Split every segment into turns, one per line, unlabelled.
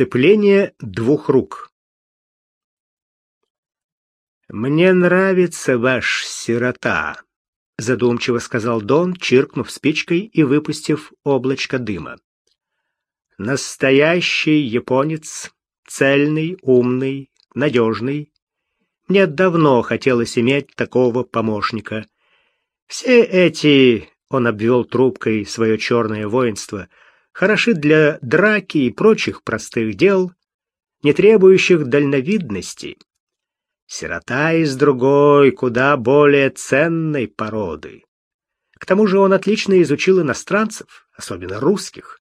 Сцепление двух рук. «Мне нравится ваш сирота», — задумчиво сказал Дон, чиркнув спичкой и выпустив облачко дыма. «Настоящий японец, цельный, умный, надежный. Мне давно хотелось иметь такого помощника. Все эти, — он обвел трубкой свое черное воинство, — хороши для драки и прочих простых дел, не требующих дальновидности. Сирота из другой, куда более ценной породы. К тому же он отлично изучил иностранцев, особенно русских.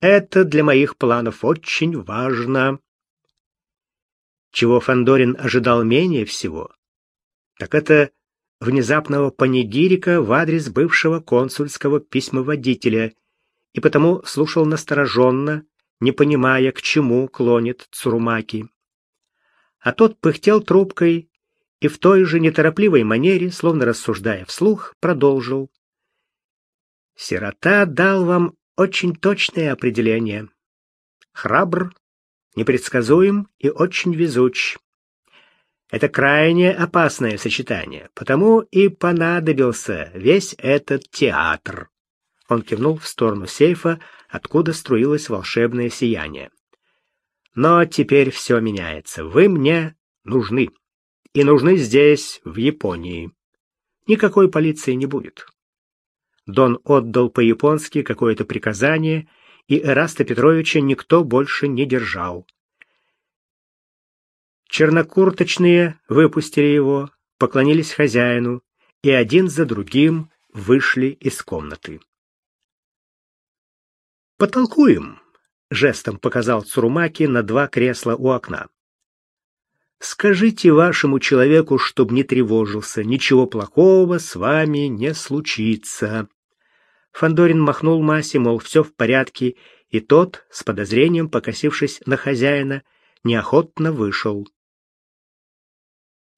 Это для моих планов очень важно. Чего Фандорин ожидал менее всего, так это внезапного панигирика в адрес бывшего консульского письмоводителя и потому слушал настороженно, не понимая, к чему клонит Цурумаки. А тот пыхтел трубкой и в той же неторопливой манере, словно рассуждая вслух, продолжил. «Сирота дал вам очень точное определение. Храбр, непредсказуем и очень везуч. Это крайне опасное сочетание, потому и понадобился весь этот театр. Он кивнул в сторону сейфа, откуда струилось волшебное сияние. Но теперь все меняется. Вы мне нужны. И нужны здесь, в Японии. Никакой полиции не будет. Дон отдал по-японски какое-то приказание, и Эраста Петровича никто больше не держал. Чернокурточные выпустили его, поклонились хозяину и один за другим вышли из комнаты. «Потолкуем», — жестом показал Цурумаки на два кресла у окна. «Скажите вашему человеку, чтоб не тревожился, ничего плохого с вами не случится». Фандорин махнул Масе, мол, все в порядке, и тот, с подозрением покосившись на хозяина, неохотно вышел.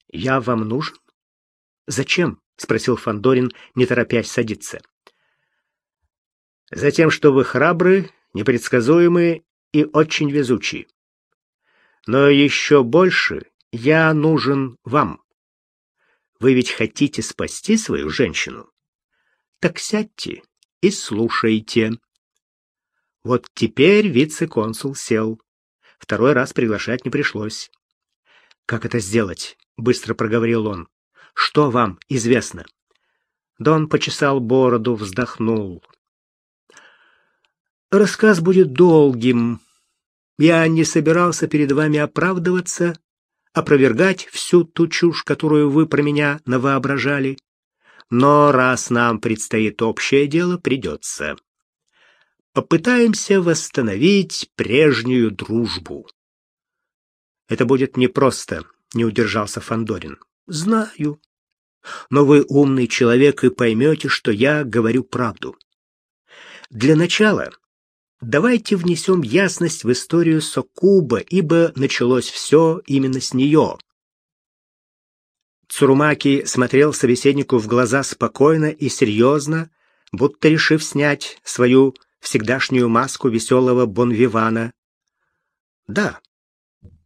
«Я вам нужен?» «Зачем?» — спросил Фандорин, не торопясь садиться. Затем, что вы храбры, непредсказуемы и очень везучи. Но еще больше я нужен вам. Вы ведь хотите спасти свою женщину? Так сядьте и слушайте. Вот теперь вице-консул сел. Второй раз приглашать не пришлось. «Как это сделать?» — быстро проговорил он. «Что вам известно?» Дон почесал бороду, вздохнул. Рассказ будет долгим. Я не собирался перед вами оправдываться, опровергать всю ту чушь, которую вы про меня навоображали. Но раз нам предстоит общее дело, придется. Попытаемся восстановить прежнюю дружбу. Это будет непросто, не удержался Фандорин. Знаю. Но вы умный человек и поймете, что я говорю правду. Для начала Давайте внесем ясность в историю Сокуба, ибо началось все именно с нее. Цурумаки смотрел собеседнику в глаза спокойно и серьезно, будто решив снять свою всегдашнюю маску веселого бонвивана. Да,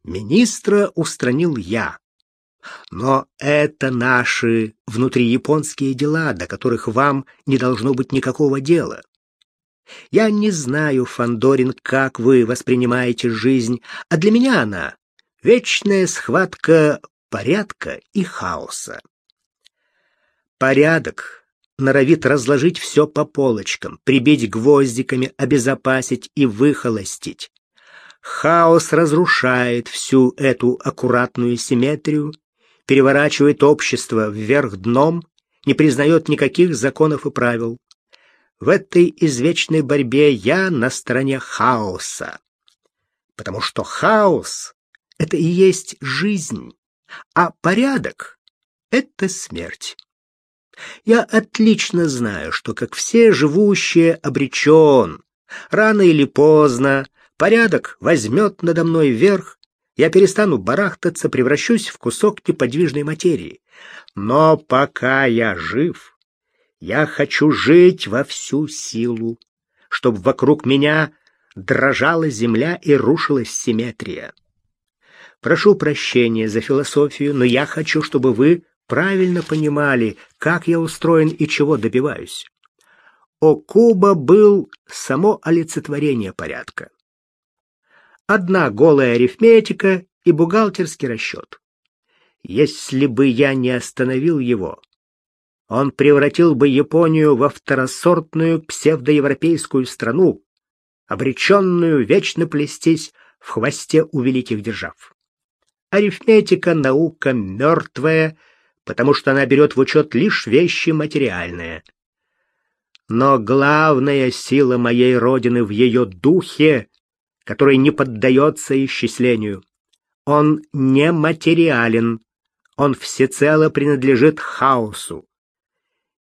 министра устранил я. Но это наши внутрияпонские дела, до которых вам не должно быть никакого дела. Я не знаю, Фандорин, как вы воспринимаете жизнь, а для меня она — вечная схватка порядка и хаоса. Порядок норовит разложить все по полочкам, прибить гвоздиками, обезопасить и выхолостить. Хаос разрушает всю эту аккуратную симметрию, переворачивает общество вверх дном, не признает никаких законов и правил. В этой извечной борьбе я на стороне хаоса. Потому что хаос — это и есть жизнь, а порядок — это смерть. Я отлично знаю, что, как все живущие, обречен. Рано или поздно порядок возьмет надо мной верх, я перестану барахтаться, превращусь в кусок неподвижной материи. Но пока я жив, я хочу жить во всю силу, чтобы вокруг меня дрожала земля и рушилась симметрия. Прошу прощения за философию, но я хочу, чтобы вы правильно понимали, как я устроен и чего добиваюсь. Окуба был само олицетворение порядка. Одна голая арифметика и бухгалтерский расчет. Если бы я не остановил его, он превратил бы Японию во второсортную псевдоевропейскую страну, обреченную вечно плестись в хвосте у великих держав. Арифметика — наука мертвая, потому что она берет в учет лишь вещи материальные. Но главная сила моей родины в ее духе, который не поддается исчислению. Он не материален, он всецело принадлежит хаосу.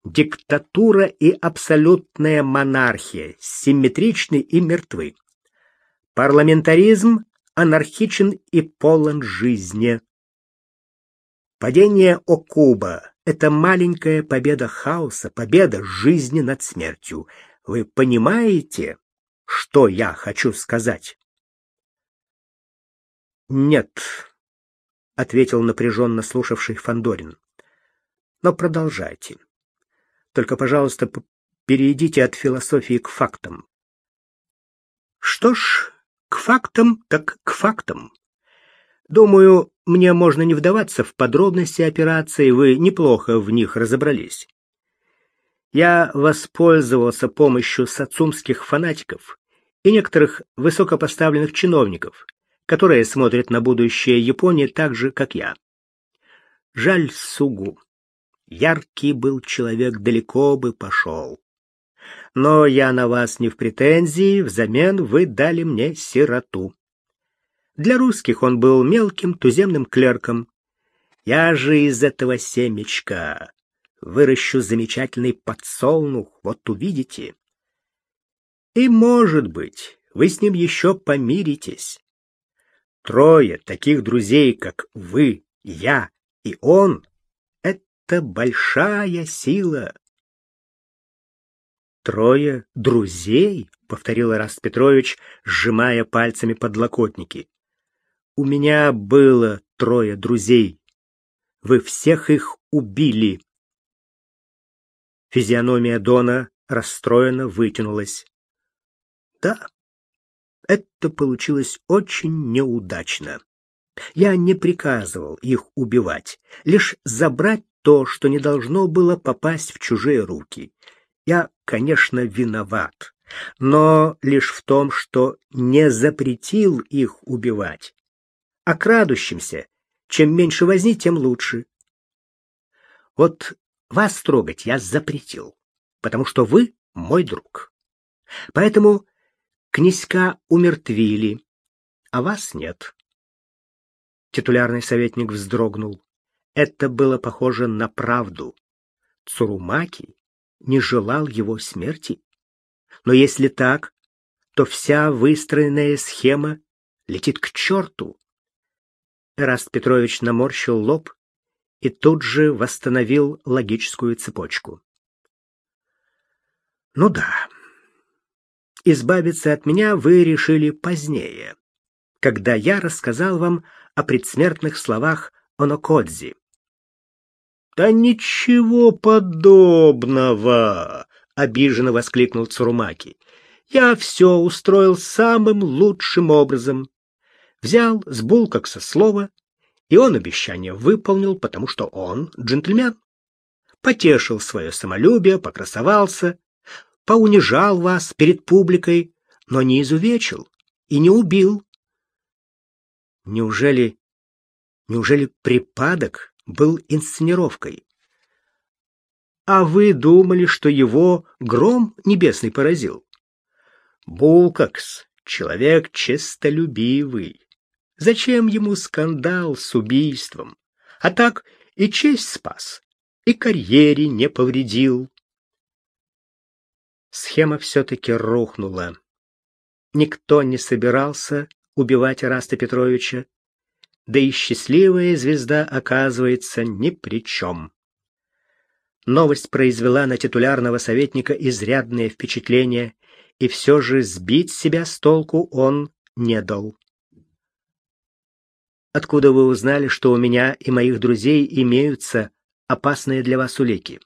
Диктатура и абсолютная монархия симметричны и мертвы. Парламентаризм анархичен и полон жизни. Падение Окуба — это маленькая победа хаоса, победа жизни над смертью. Вы понимаете, что я хочу сказать? Нет, — ответил напряженно слушавший Фандорин. Но продолжайте. Только, пожалуйста, перейдите от философии к фактам. Что ж, к фактам так к фактам. Думаю, мне можно не вдаваться в подробности операции, вы неплохо в них разобрались. Я воспользовался помощью сацумских фанатиков и некоторых высокопоставленных чиновников, которые смотрят на будущее Японии так же, как я. Жаль Сугу. Яркий был человек, далеко бы пошел. Но я на вас не в претензии, взамен вы дали мне сироту. Для русских он был мелким туземным клерком. Я же из этого семечка выращу замечательный подсолнух, вот увидите. И, может быть, вы с ним еще помиритесь. Трое таких друзей, как вы, я и он, — это большая сила. Трое друзей, повторил Раст Петрович, сжимая пальцами подлокотники. У меня было трое друзей. Вы всех их убили. Физиономия Дона расстроенно вытянулась. Да, это получилось очень неудачно. Я не приказывал их убивать, лишь забрать то, что не должно было попасть в чужие руки. Я, конечно, виноват, но лишь в том, что не запретил их убивать. А крадущимся, чем меньше возни, тем лучше. Вот вас трогать я запретил, потому что вы мой друг. Поэтому князька умертвили, а вас нет. Титулярный советник вздрогнул. Это было похоже на правду. Цурумаки не желал его смерти. Но если так, то вся выстроенная схема летит к черту. Эраст Петрович наморщил лоб и тут же восстановил логическую цепочку. Ну да. Избавиться от меня вы решили позднее, когда я рассказал вам о предсмертных словах Онокодзи. Да ничего подобного, обиженно воскликнул Цурумаки. Я все устроил самым лучшим образом. Взял с Булкакса слово, и он обещание выполнил, потому что он джентльмен. Потешил свое самолюбие, покрасовался, поунижал вас перед публикой, но не изувечил и не убил. Неужели неужели припадок был инсценировкой. А вы думали, что его гром небесный поразил? Булкакс — человек честолюбивый. Зачем ему скандал с убийством? А так и честь спас, и карьере не повредил. Схема все-таки рухнула. Никто не собирался убивать Раста Петровича, да и счастливая звезда оказывается ни при чем. Новость произвела на титулярного советника изрядное впечатление, и все же сбить себя с толку он не дал. Откуда вы узнали, что у меня и моих друзей имеются опасные для вас улики?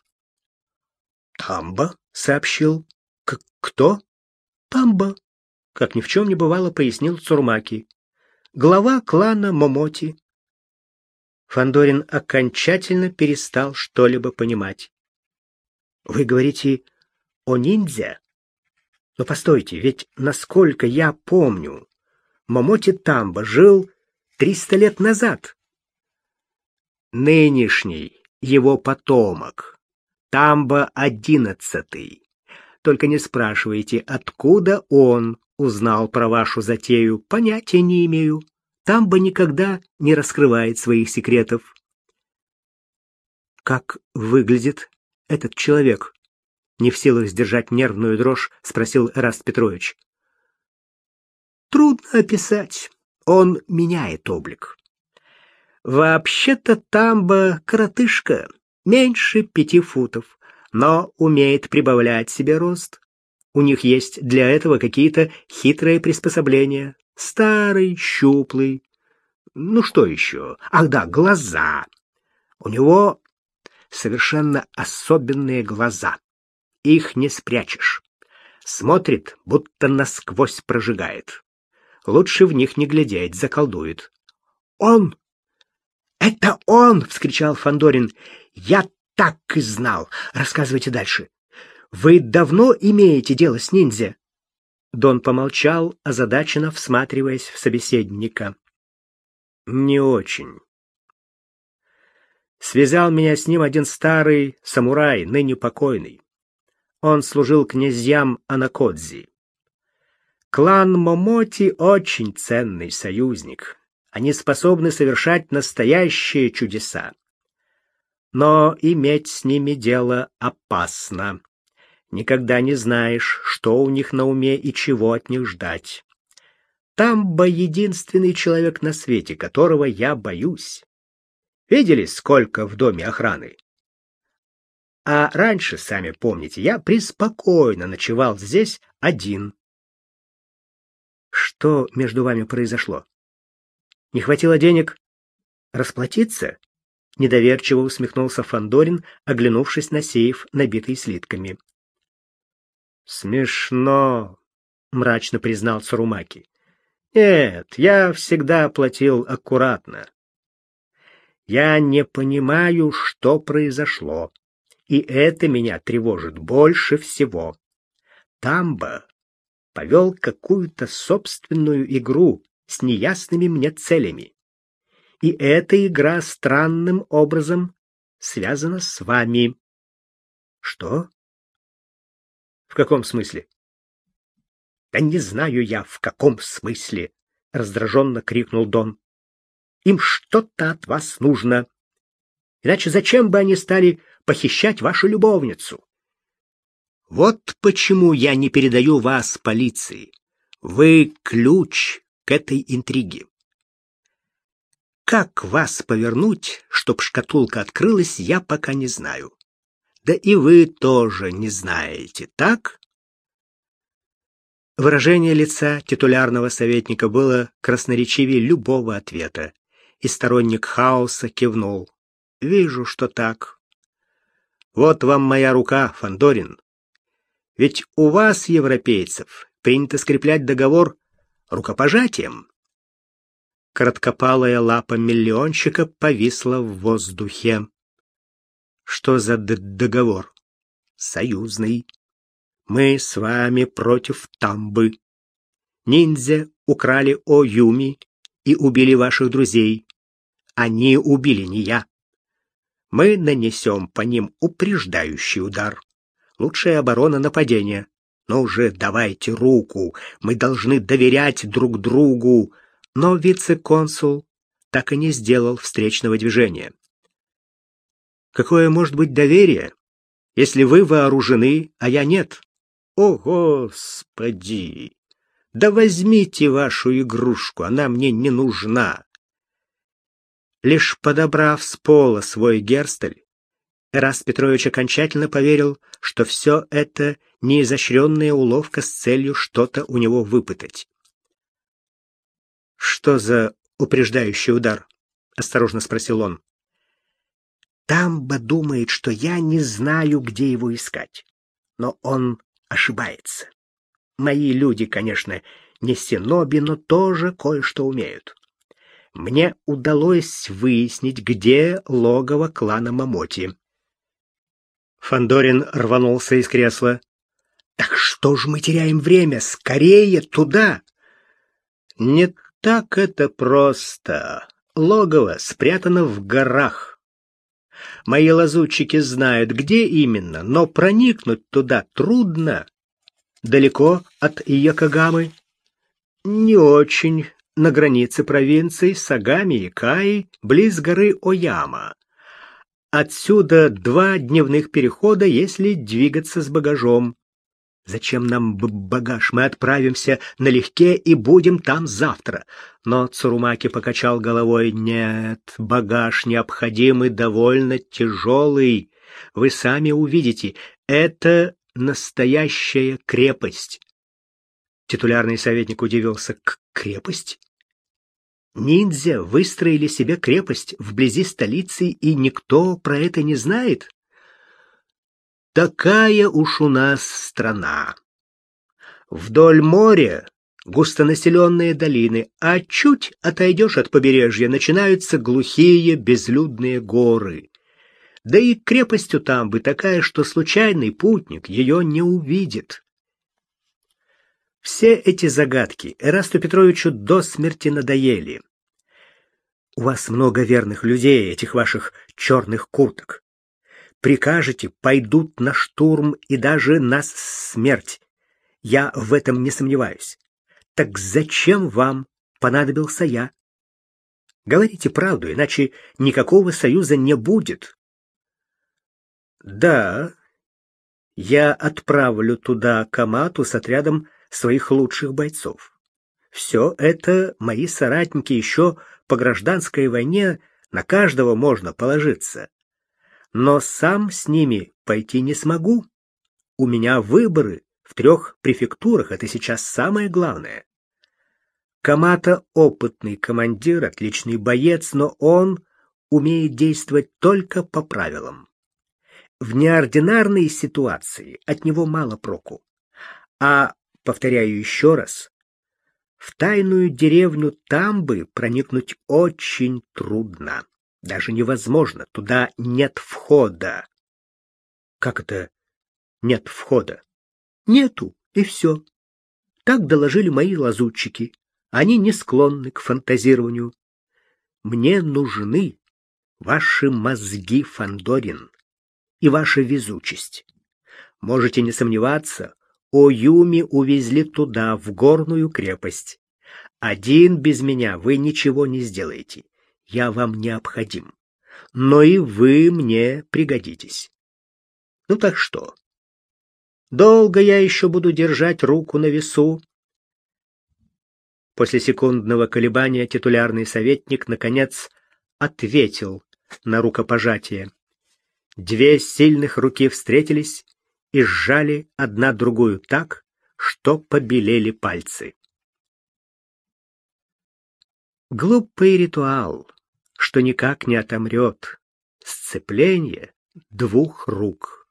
Тамба
сообщил. Кто? Тамба, как ни в чем не бывало, пояснил Цурмаки. Глава клана Момоти. Фандорин окончательно перестал что-либо понимать. Вы говорите о ниндзя? Но постойте, ведь насколько я помню, Момоти Тамба жил триста лет назад. Нынешний его потомок, Тамба одиннадцатый. Только не спрашивайте, откуда он узнал про вашу затею, понятия не имею. Тамба никогда не раскрывает своих секретов. Как выглядит этот человек? Не в силах сдержать нервную дрожь, спросил Раст Петрович. Трудно описать. Он меняет облик. Вообще-то Тамба коротышка, меньше пяти футов, но умеет прибавлять себе рост. У них есть для этого какие-то хитрые приспособления. Старый, щуплый. Ну что еще? Ах да, глаза. У него совершенно особенные глаза. Их не спрячешь. Смотрит, будто насквозь прожигает. Лучше в них не глядеть, заколдует. Он! Это он! вскричал Фандорин. Я так и знал. Рассказывайте дальше. Вы давно имеете дело с ниндзя? Дон помолчал, озадаченно всматриваясь в собеседника. Не очень. Связал меня с ним один старый самурай, ныне покойный. Он служил князьям Анакодзи. Клан Момоти очень ценный союзник. Они способны совершать настоящие чудеса. Но иметь с ними дело опасно. Никогда не знаешь, что у них на уме и чего от них ждать. Тамба единственный человек на свете, которого я боюсь. Видели, сколько в доме охраны? А раньше, сами помните, я преспокойно ночевал здесь один. Что между вами произошло? Не хватило денег расплатиться? Недоверчиво усмехнулся Фандорин, оглянувшись на сейф, набитый слитками. Смешно, мрачно признал Сарумаки. Нет, я всегда платил аккуратно. Я не понимаю, что произошло, и это меня тревожит больше всего. Тамба повел какую-то собственную игру с неясными мне целями. И эта игра странным образом связана с вами. Что? В каком смысле? Да не знаю я, в каком смысле, раздраженно крикнул Дон. Им что-то от вас нужно. Иначе зачем бы они стали похищать вашу любовницу? Вот почему я не передаю вас полиции. Вы ключ к этой интриге. Как вас повернуть, чтоб шкатулка открылась, я пока не знаю. Да и вы тоже не знаете, так? Выражение лица титулярного советника было красноречивее любого ответа, и сторонник хаоса кивнул. Вижу, что так. Вот вам моя рука, Фандорин. Ведь у вас, европейцев, принято скреплять договор рукопожатием. Короткопалая лапа миллионщика повисла в воздухе. Что за договор? Союзный. Мы с вами против Тамбы. Ниндзя украли Оюми и убили ваших друзей. Они убили не я. Мы нанесем по ним упреждающий удар. Лучшая оборона нападения. Но уже давайте руку. Мы должны доверять друг другу. Но вице-консул так и не сделал встречного движения. Какое может быть доверие, если вы вооружены, а я нет? О, господи! Да возьмите вашу игрушку, она мне не нужна. Лишь подобрав с пола свой герстель, Эраст Петрович окончательно поверил, что все это неизощренная уловка с целью что-то у него выпытать. «Что за упреждающий удар?» — осторожно спросил он.
«Тамба думает, что я не знаю, где его искать. Но он ошибается. Мои люди, конечно, не синоби, но тоже кое-что умеют. Мне удалось выяснить, где логово клана Мамоти.
Фандорин рванулся из кресла.
Так что ж мы теряем время? Скорее туда.
Не так это просто. Логово спрятано в горах. Мои лазутчики знают, где именно, но проникнуть туда трудно. Далеко от Якогамы? Не очень. На границе провинций Сагами и Каи, близ горы Ояма. Отсюда два дневных перехода, если двигаться с багажом. Зачем нам багаж? Мы отправимся налегке и будем там завтра. Но Цурумаки покачал головой. Нет, багаж необходимый, довольно тяжелый. Вы сами увидите, это настоящая крепость. Титулярный советник удивился. К крепость? Ниндзя выстроили себе крепость вблизи столицы, и никто про это не знает? Такая уж у нас страна. Вдоль моря густонаселенные долины, а чуть отойдешь от побережья, начинаются глухие безлюдные горы. Да и крепость у Тамбы такая, что случайный путник ее не увидит. Все эти загадки Эрасту Петровичу до смерти надоели. У вас много верных людей, этих ваших черных курток. Прикажете, пойдут на штурм и даже на смерть. Я в этом не сомневаюсь. Так зачем вам понадобился я? Говорите правду, иначе никакого союза не будет. Да, я отправлю туда Камату с отрядом своих лучших бойцов. Все это мои соратники еще по гражданской войне на каждого можно положиться. Но сам с ними пойти не смогу. У меня выборы в трех префектурах, это сейчас самое главное. Камата опытный командир, отличный боец, но он умеет действовать только по правилам. В неординарной ситуации от него мало проку. А Повторяю еще раз. В тайную деревню Тамбы проникнуть очень трудно. Даже невозможно. Туда нет входа. Как это нет входа? Нету, и все. Так доложили мои лазутчики. Они не склонны к фантазированию. Мне нужны ваши мозги, Фандорин, и ваша везучесть. Можете не сомневаться, Оюми увезли туда, в горную крепость. Один без меня вы ничего не сделаете. Я вам необходим. Но и вы мне пригодитесь. Ну так что? Долго я еще буду держать руку на весу? После секундного колебания титулярный советник наконец ответил на рукопожатие. Две сильных руки встретились, и сжали одна другую так, что побелели пальцы. Глупый ритуал, что никак не отомрет, сцепление двух рук.